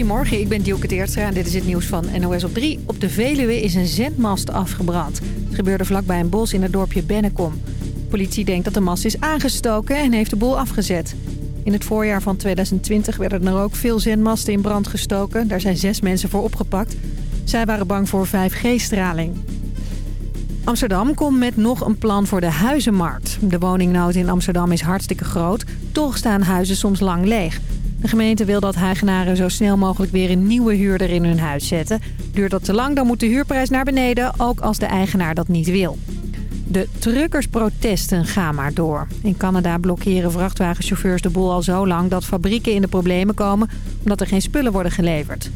Goedemorgen, ik ben Dielke Teertstra en dit is het nieuws van NOS op 3. Op de Veluwe is een zendmast afgebrand. Het gebeurde vlakbij een bos in het dorpje Bennekom. Politie denkt dat de mast is aangestoken en heeft de boel afgezet. In het voorjaar van 2020 werden er ook veel zendmasten in brand gestoken. Daar zijn zes mensen voor opgepakt. Zij waren bang voor 5G-straling. Amsterdam komt met nog een plan voor de huizenmarkt. De woningnood in Amsterdam is hartstikke groot. Toch staan huizen soms lang leeg. De gemeente wil dat huizenaren zo snel mogelijk weer een nieuwe huurder in hun huis zetten. Duurt dat te lang, dan moet de huurprijs naar beneden, ook als de eigenaar dat niet wil. De truckersprotesten gaan maar door. In Canada blokkeren vrachtwagenchauffeurs de boel al zo lang dat fabrieken in de problemen komen omdat er geen spullen worden geleverd.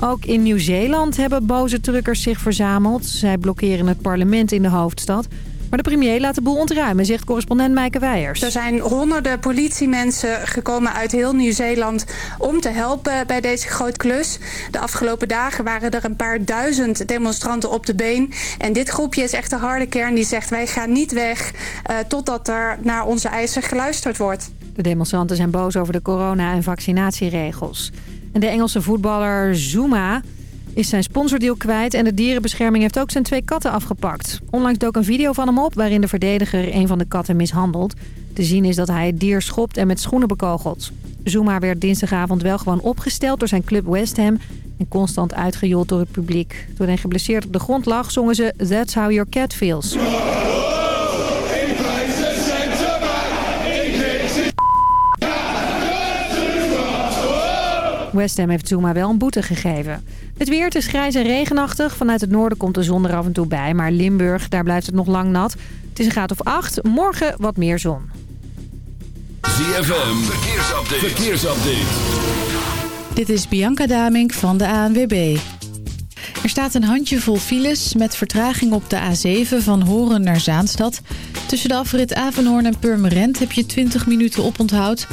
Ook in Nieuw-Zeeland hebben boze truckers zich verzameld. Zij blokkeren het parlement in de hoofdstad. Maar de premier laat de boel ontruimen, zegt correspondent Meike Weijers. Er zijn honderden politiemensen gekomen uit heel Nieuw-Zeeland om te helpen bij deze grote klus. De afgelopen dagen waren er een paar duizend demonstranten op de been. En dit groepje is echt de harde kern die zegt wij gaan niet weg uh, totdat er naar onze eisen geluisterd wordt. De demonstranten zijn boos over de corona- en vaccinatieregels. En de Engelse voetballer Zuma is zijn sponsordeal kwijt... en de dierenbescherming heeft ook zijn twee katten afgepakt. Onlangs dook een video van hem op waarin de verdediger een van de katten mishandelt. Te zien is dat hij het dier schopt en met schoenen bekogelt. Zuma werd dinsdagavond wel gewoon opgesteld door zijn club West Ham... en constant uitgejoeld door het publiek. Toen hij geblesseerd op de grond lag, zongen ze That's How Your Cat Feels. West Ham heeft Zuma wel een boete gegeven. Het weer, het is grijs en regenachtig. Vanuit het noorden komt de zon er af en toe bij. Maar Limburg, daar blijft het nog lang nat. Het is een graad of 8. Morgen wat meer zon. ZFM, verkeersupdate. verkeersupdate. Dit is Bianca Damink van de ANWB. Er staat een handjevol files met vertraging op de A7 van Horen naar Zaanstad. Tussen de afrit Avenhoorn en Purmerend heb je 20 minuten oponthoud...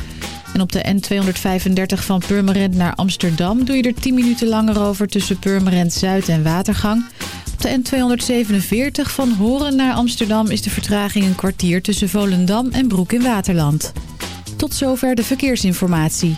En op de N235 van Purmerend naar Amsterdam doe je er 10 minuten langer over tussen Purmerend Zuid en Watergang. Op de N247 van Horen naar Amsterdam is de vertraging een kwartier tussen Volendam en Broek in Waterland. Tot zover de verkeersinformatie.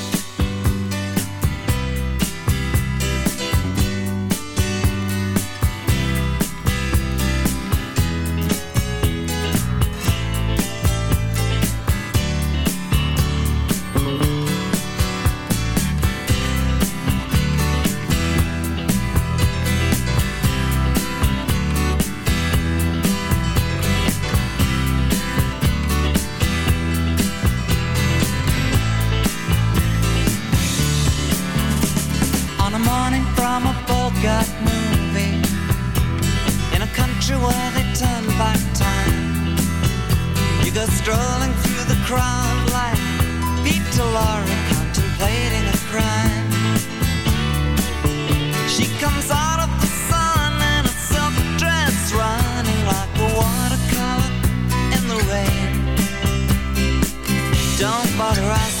Morning from a Bogart movie In a country where they turn back time. You go strolling through the crowd like Peter Lorre contemplating a crime. She comes out of the sun in a silk dress Running like a watercolor in the rain. Don't bother for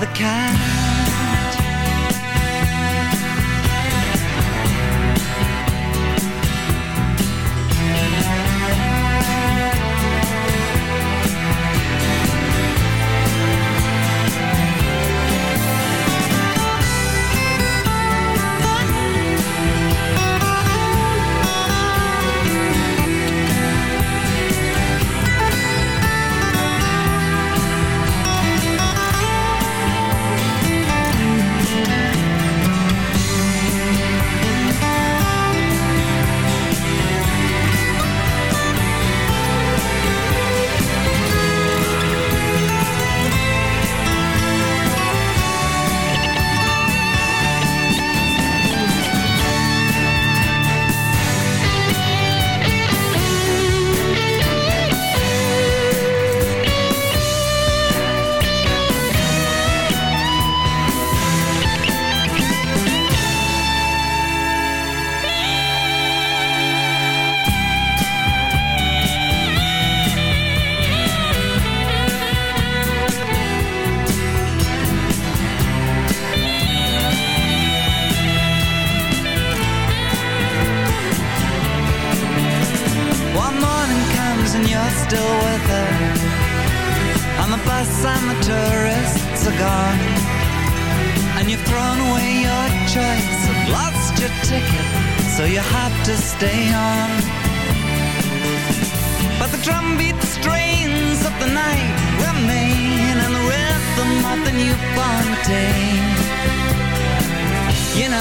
the kind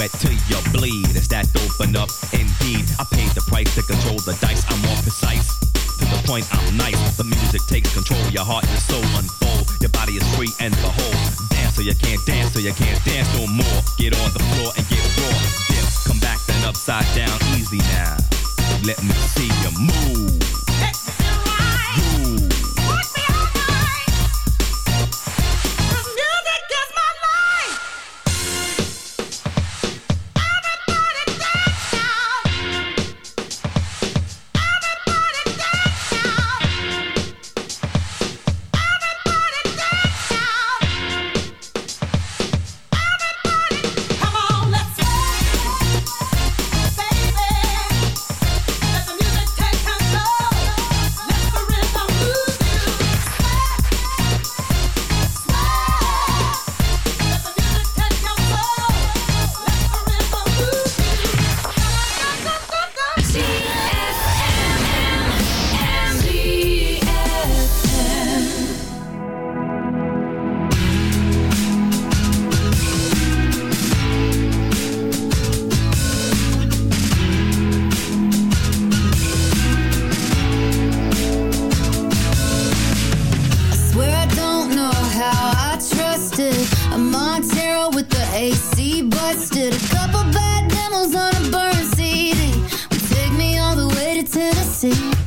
sweat till you bleed. Is that dope enough? Indeed, I paid the price to control the dice. I'm more precise. To the point, I'm nice. The music takes control. Your heart and soul unfold. Your body is free and behold. Dance so you can't dance, so you can't dance no more. see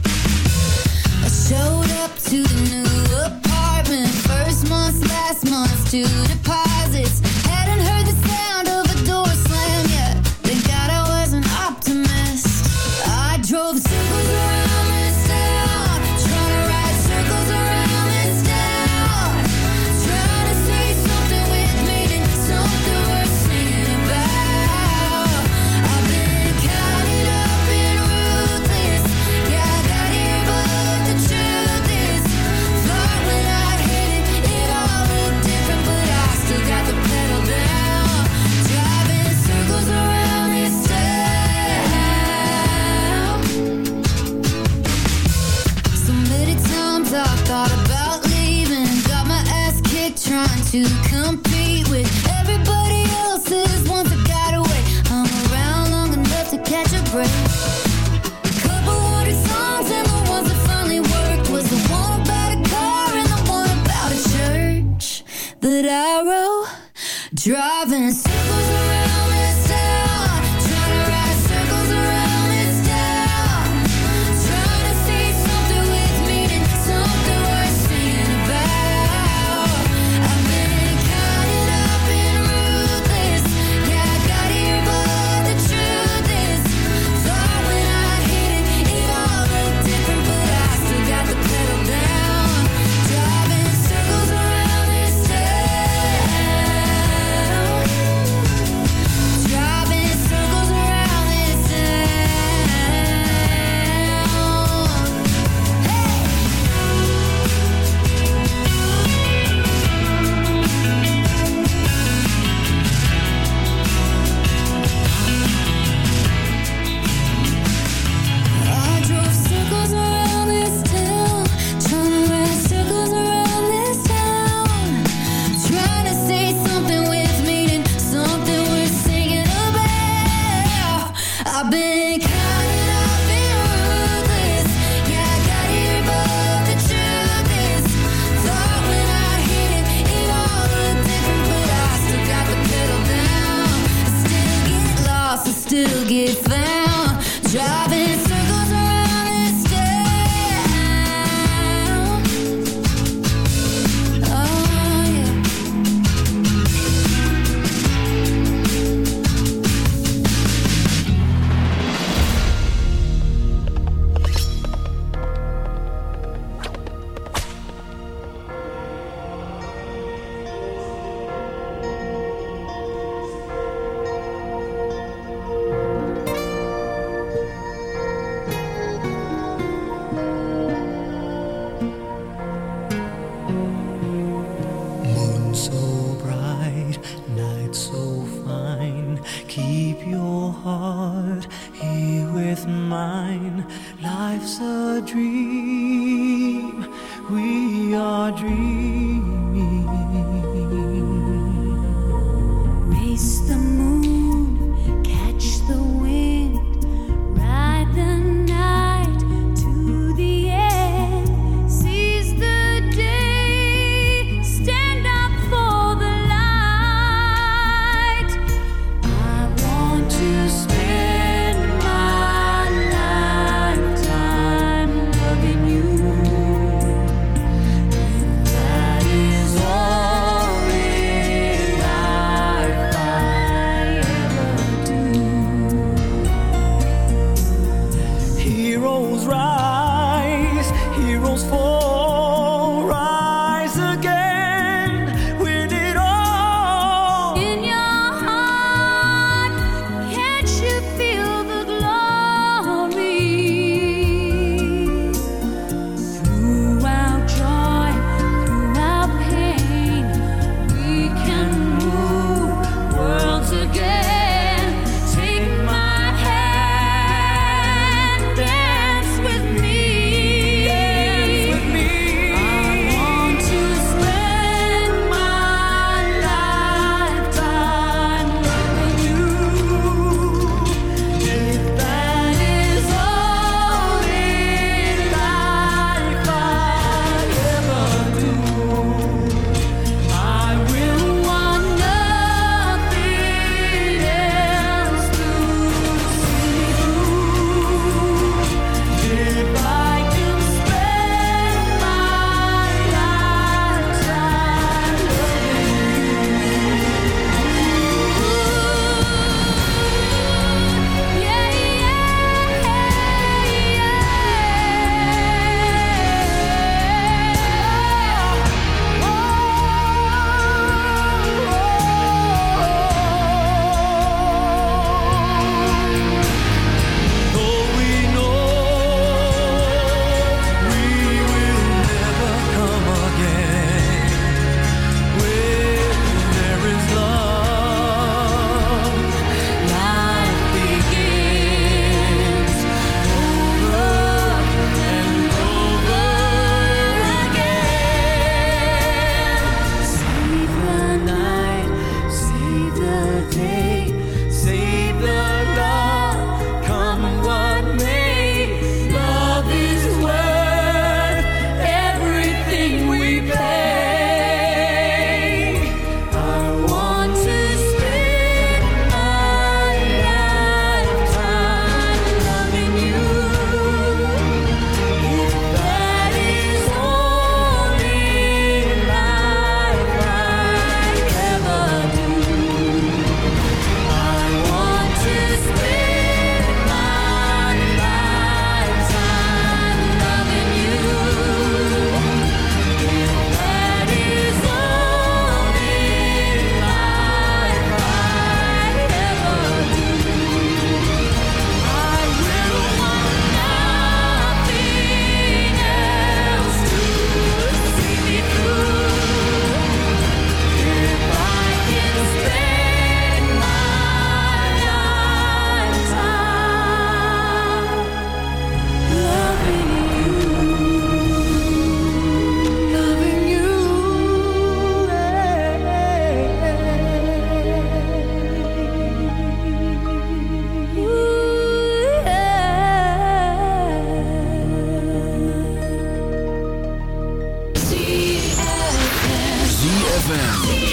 ZFM.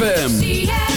ZFM.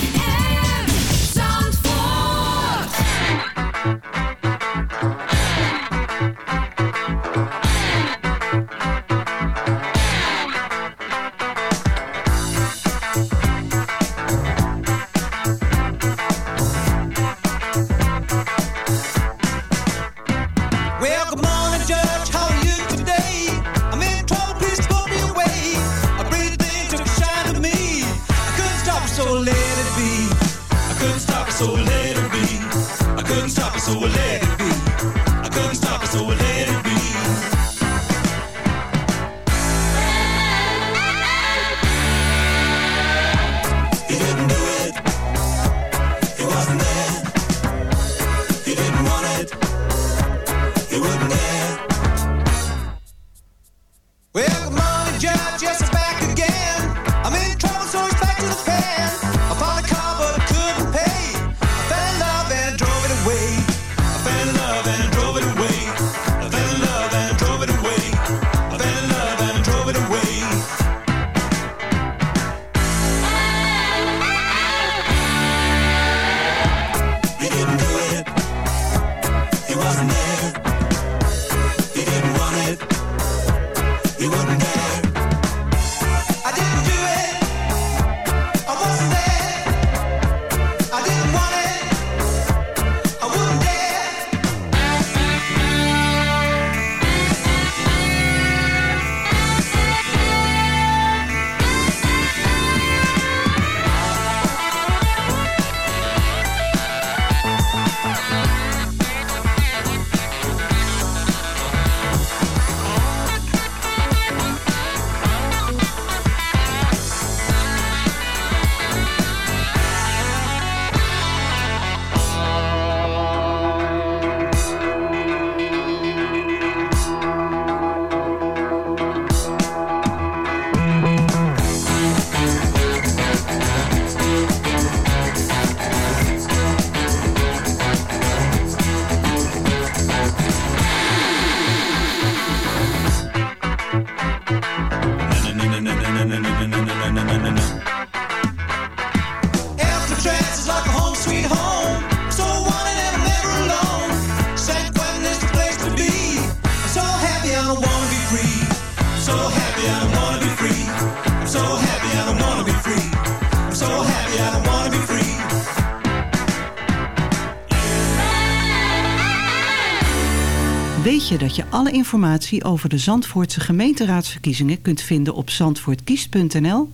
Weet je dat je alle informatie over de Zandvoortse gemeenteraadsverkiezingen kunt vinden op zandvoortkiest.nl?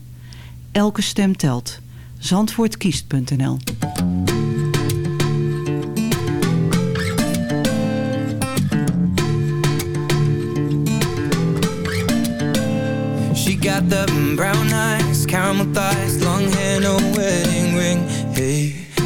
Elke stem telt. Zandvoortkiest.nl She got the brown eyes, caramel thighs, long hair, no wedding ring. Hey,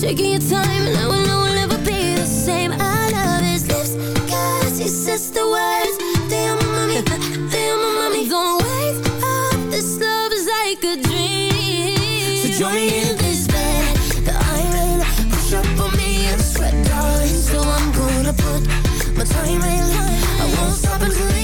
shaking your time, and I will know we'll never be the same. I love his lips, cause he says the words. Mami, te amo, mami. Don't wake up, this love is like a dream. So join me in this bed that I'm. Push up on me and sweat, darling. So I'm gonna put my time in. I won't stop until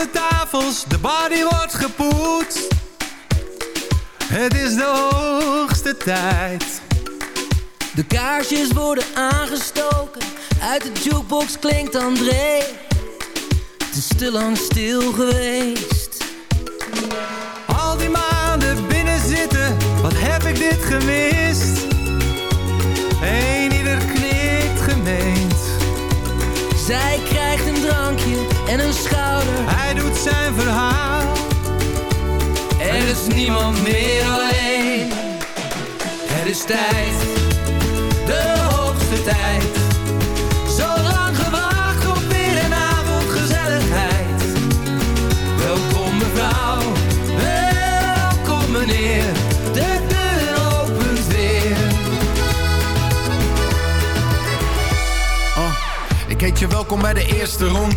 De tafels, de bar die wordt gepoetst. Het is de hoogste tijd. De kaarsjes worden aangestoken, uit de jukebox klinkt André. Het is te lang stil geweest. Al die maanden binnen zitten, wat heb ik dit gemist? Eén ieder knikt gemeend. Zij krijgt een drankje en een schouder. Hij zijn verhaal. Er is niemand meer alleen. Het is tijd, de hoogste tijd. Zo lang gewacht op weer een avondgezelligheid. Welkom mevrouw, welkom meneer. De deur opent weer. Oh, ik heet je welkom bij de eerste ronde.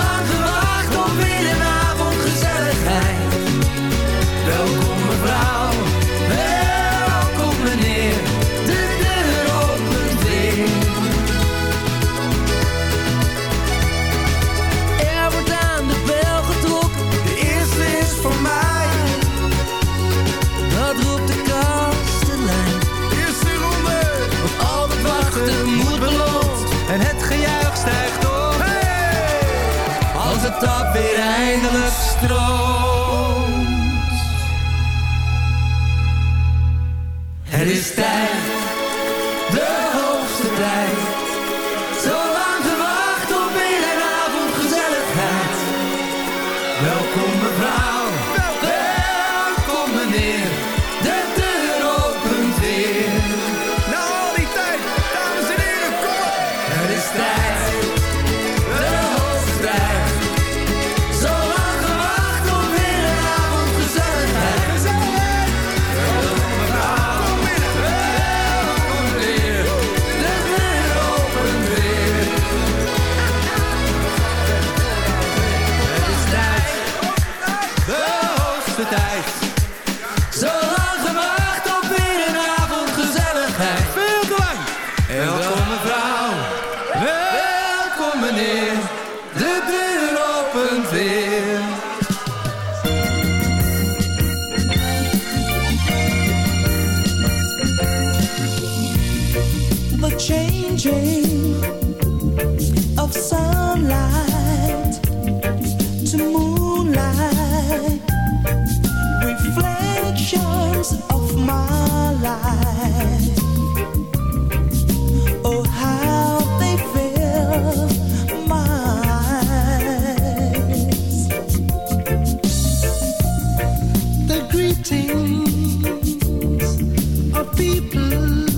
of people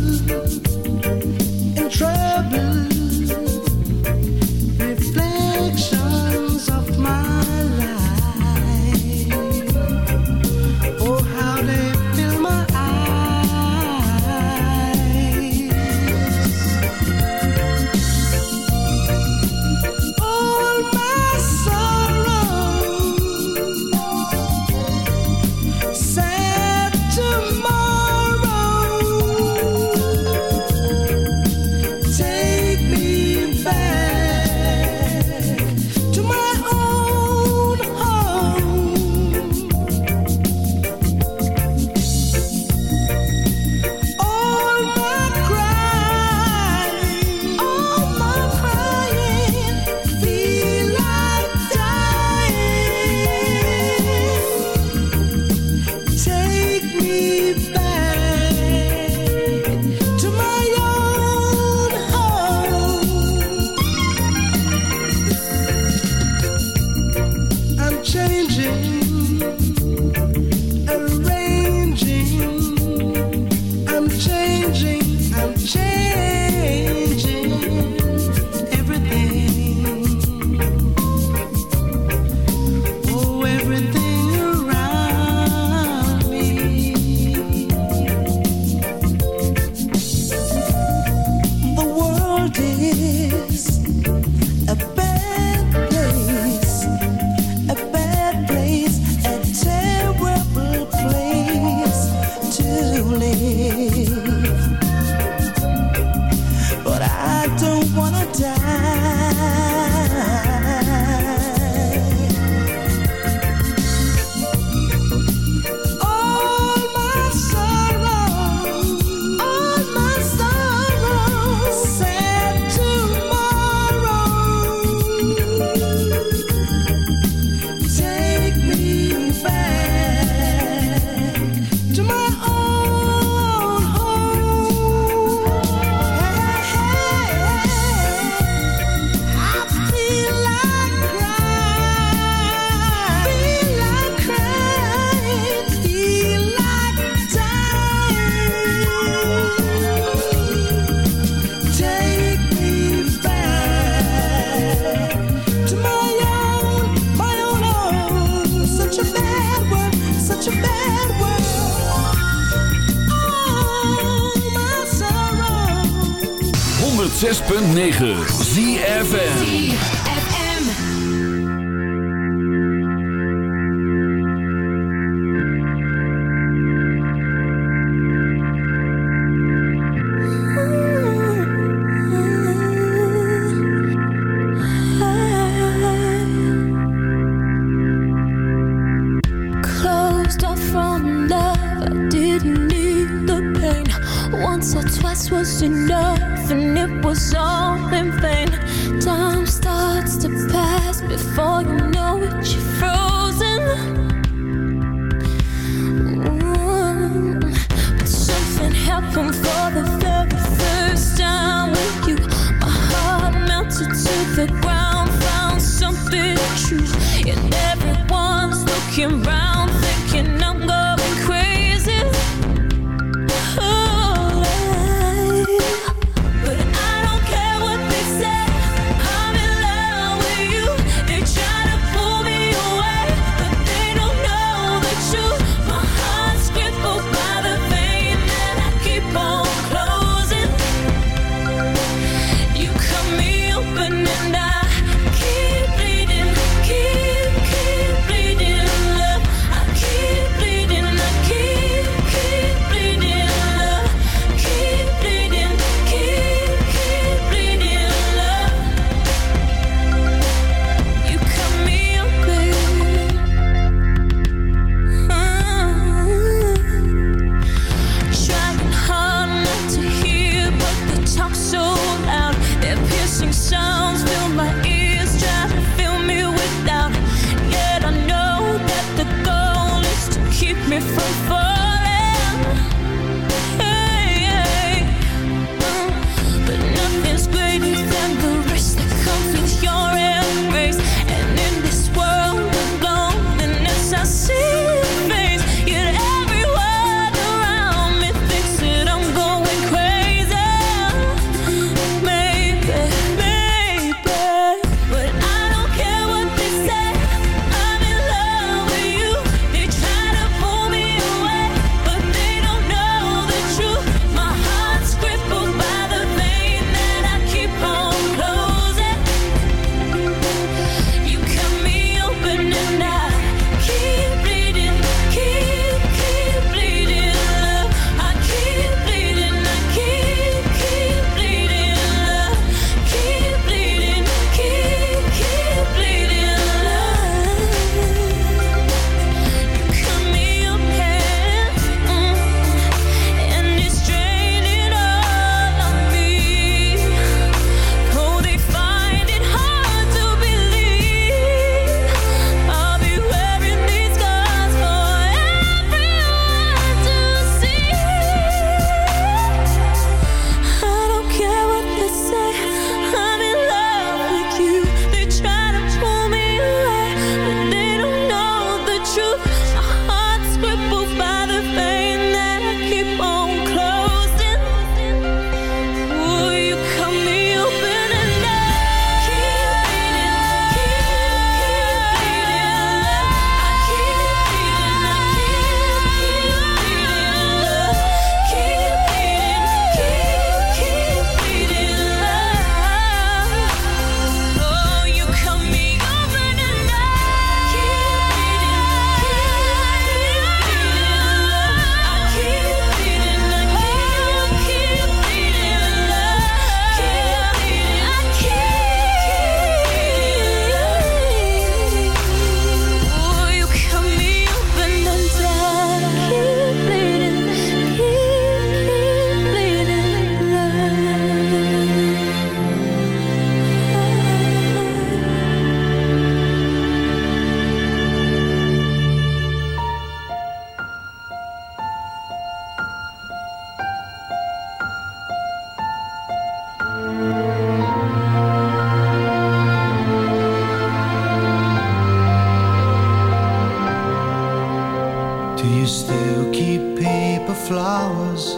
flowers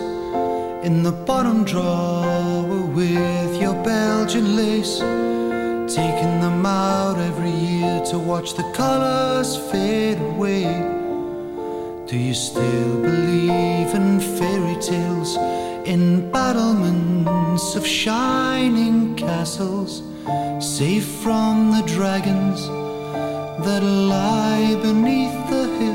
in the bottom drawer with your Belgian lace. Taking them out every year to watch the colors fade away. Do you still believe in fairy tales, in battlements of shining castles, safe from the dragons that lie beneath the hills?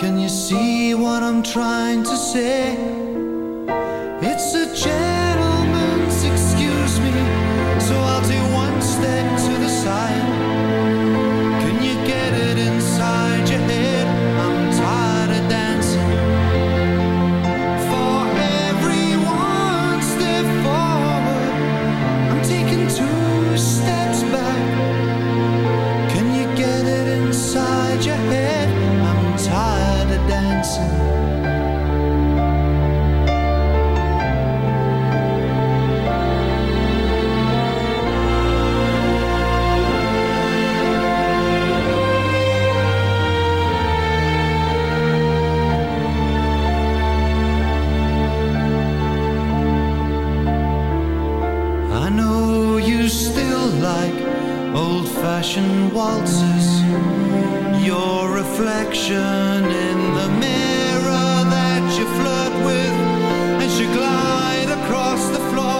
Can you see what I'm trying to say? It's a chance. Fashion waltzes Your reflection in the mirror that you flirt with As you glide across the floor.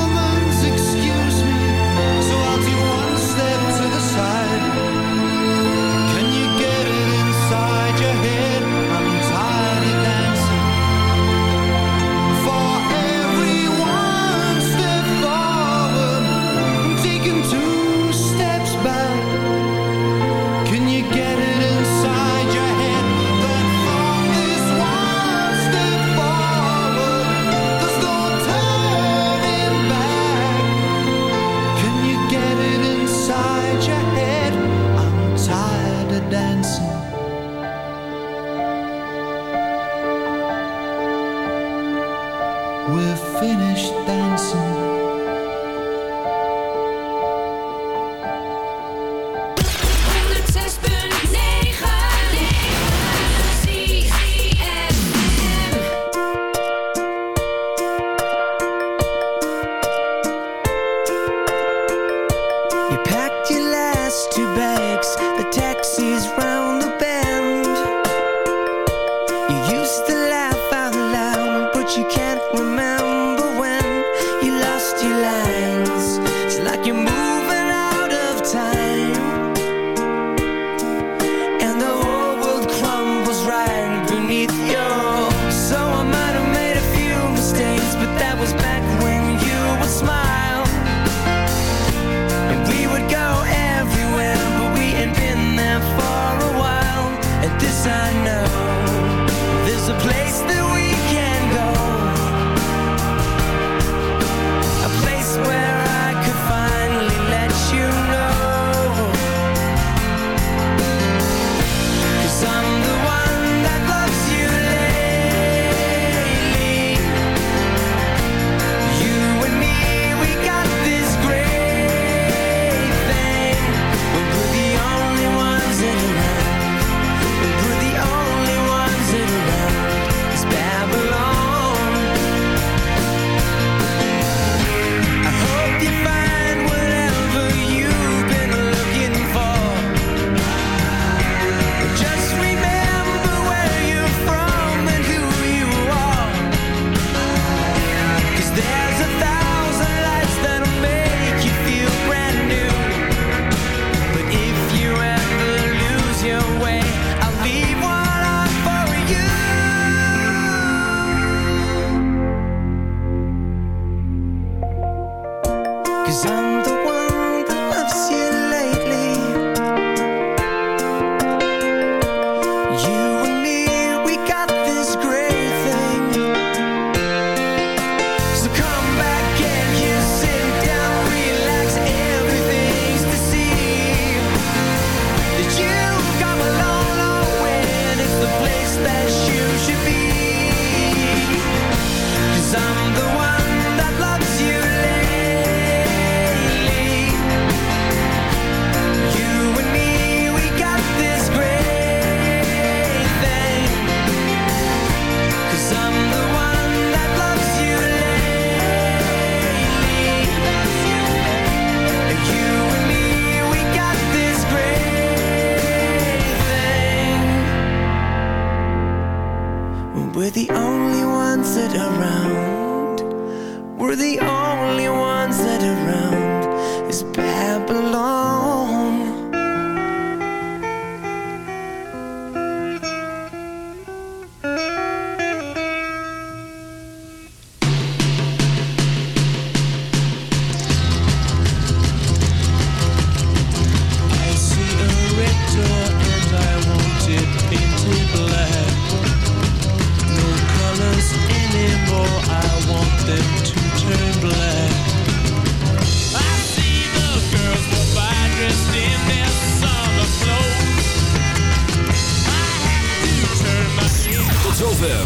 We're the only ones that are around. We're the only ones.